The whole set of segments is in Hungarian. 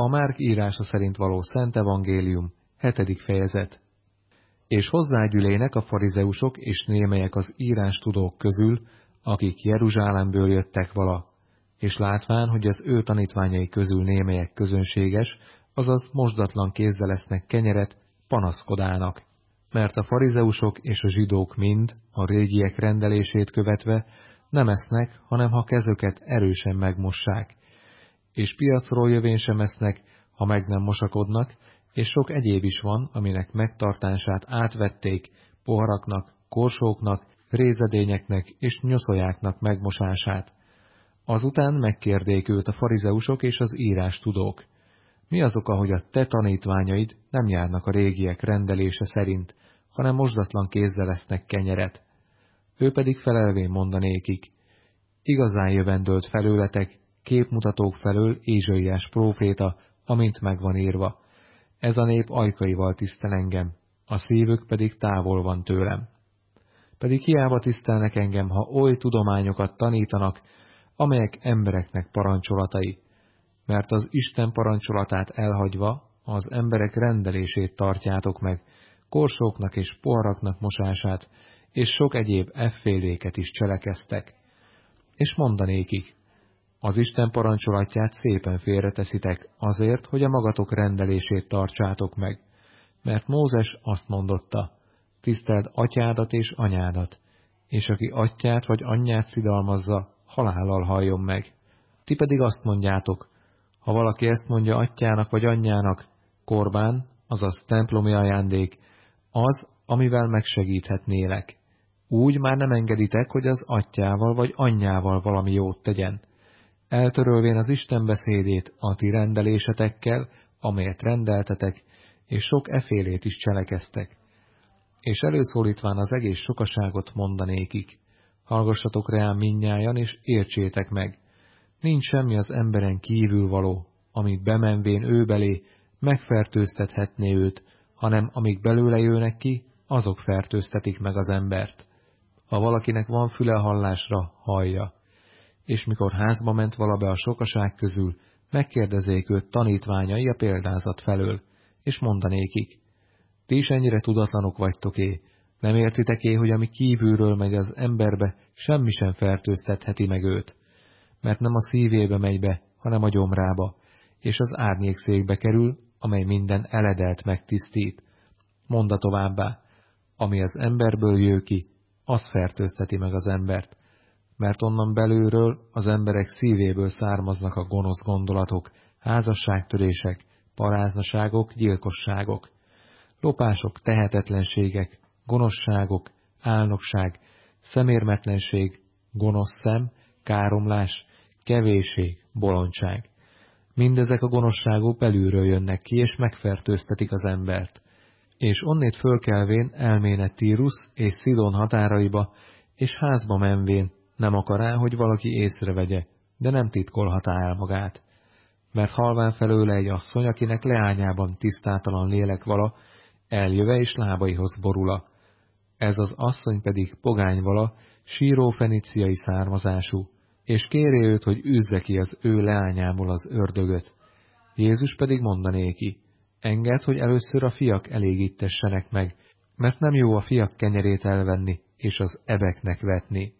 A Márk írása szerint való Szent Evangélium, hetedik fejezet. És hozzágyülének a farizeusok és némelyek az írás tudók közül, akik Jeruzsálemből jöttek vala, és látván, hogy az ő tanítványai közül némelyek közönséges, azaz mosdatlan kézzel lesznek kenyeret, panaszkodának. Mert a farizeusok és a zsidók mind, a régiek rendelését követve, nem esznek, hanem ha kezöket erősen megmossák, és piacról jövén sem esznek, ha meg nem mosakodnak, és sok egyéb is van, aminek megtartását átvették poharaknak, korsóknak, rézedényeknek és nyoszolyáknak megmosását. Azután megkérdék őt a farizeusok és az írás tudók. Mi az oka, hogy a te tanítványaid nem járnak a régiek rendelése szerint, hanem mosdatlan kézzel lesznek kenyeret? Ő pedig felelvén mondanékik. Igazán jövendőlt felőletek, képmutatók felől Ézsaiás próféta, amint megvan írva. Ez a nép ajkaival tisztel engem, a szívük pedig távol van tőlem. Pedig hiába tisztelnek engem, ha oly tudományokat tanítanak, amelyek embereknek parancsolatai, mert az Isten parancsolatát elhagyva az emberek rendelését tartjátok meg, korsóknak és poharaknak mosását, és sok egyéb efféléket is cselekeztek. És mondanékik, az Isten parancsolatját szépen félreteszitek azért, hogy a magatok rendelését tartsátok meg. Mert Mózes azt mondotta, tiszteld atyádat és anyádat, és aki atyát vagy anyját szidalmazza, halállal halljon meg. Ti pedig azt mondjátok, ha valaki ezt mondja atyának vagy anyjának, korbán, azaz templomi ajándék, az, amivel megsegíthetnélek. Úgy már nem engeditek, hogy az atyával vagy anyjával valami jót tegyen eltörölvén az Isten beszédét a ti rendelésetekkel, amelyet rendeltetek, és sok efélét is cselekeztek. És előszólítván az egész sokaságot mondanékik, hallgassatok rám minnyájan, és értsétek meg, nincs semmi az emberen kívül való, amit bemenvén ő belé megfertőztethetné őt, hanem amik belőle jönnek ki, azok fertőztetik meg az embert. Ha valakinek van füle hallásra, hallja és mikor házba ment valabe a sokaság közül, megkérdezék őt tanítványai a példázat felől, és mondanékik, ti is ennyire tudatlanok vagytok-é, nem értitek-é, hogy ami kívülről megy az emberbe, semmi sem fertőztetheti meg őt, mert nem a szívébe megy be, hanem a gyomrába, és az árnyékszékbe kerül, amely minden eledelt megtisztít. Monda továbbá, ami az emberből jő ki, az fertőzteti meg az embert, mert onnan belülről az emberek szívéből származnak a gonosz gondolatok, házasságtörések, paráznaságok, gyilkosságok, lopások, tehetetlenségek, gonoszságok, álnokság, szemérmetlenség, gonosz szem, káromlás, kevéség, bolondság. Mindezek a gonoszságok belülről jönnek ki, és megfertőztetik az embert. És onnét fölkelvén elméne Tírus és Szidon határaiba, és házba menvén nem akará, hogy valaki észrevegye, de nem titkolhatá el magát. Mert halván felőle egy asszony, akinek leányában tisztátalan lélek vala, eljöve és lábaihoz borula. Ez az asszony pedig pogány vala, síró feniciai származású, és kéri őt, hogy üzze ki az ő leányából az ördögöt. Jézus pedig mondanéki, enged, hogy először a fiak elégítessenek meg, mert nem jó a fiak kenyerét elvenni, és az ebeknek vetni.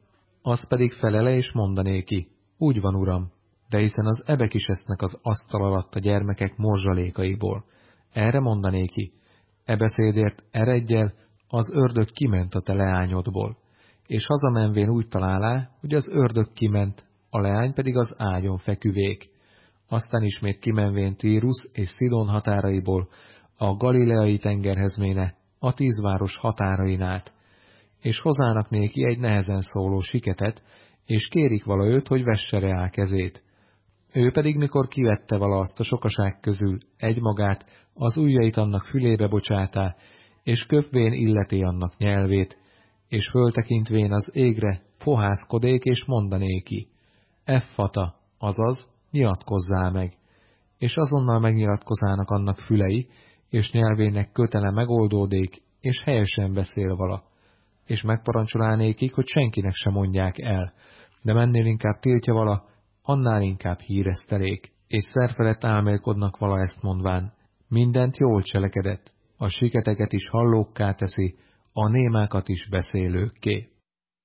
Az pedig felele és mondanéki, úgy van, uram, de hiszen az ebek is esznek az asztal alatt a gyermekek morzsalékaiból. Erre mondanéki, e beszédért eredjel, az ördög kiment a te leányodból, és hazamenvén úgy találá, hogy az ördög kiment, a leány pedig az ágyon feküvék. Aztán ismét kimenvén Tírus és Szidon határaiból, a galileai tengerhez méne, a tízváros határain át, és hozának néki egy nehezen szóló siketet, és kérik vala őt, hogy vesse rá kezét. Ő pedig, mikor kivette vala azt a sokaság közül egymagát, az ujjait annak fülébe bocsátá, és köpvén illeti annak nyelvét, és föltekintvén az égre fohászkodék és mondanéki, Effata, azaz, nyilatkozzá meg, és azonnal megnyilatkozának annak fülei, és nyelvének kötele megoldódék, és helyesen beszél vala és megparancsolánékik, hogy senkinek se mondják el, de mennél inkább tiltja vala, annál inkább híresztelék. és szerfelett álmélkodnak vala ezt mondván, mindent jól cselekedett, a siketeket is hallókká teszi, a némákat is beszélőkké.